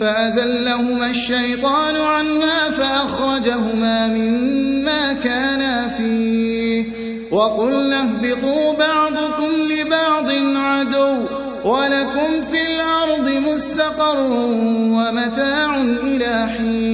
فأزلهما الشيطان عنها فأخرجهما مما كانا فيه. وقلنا اهبطوا بعضكم لبعض عدو ولكم في الأرض مستقر ومتاع إلى حين.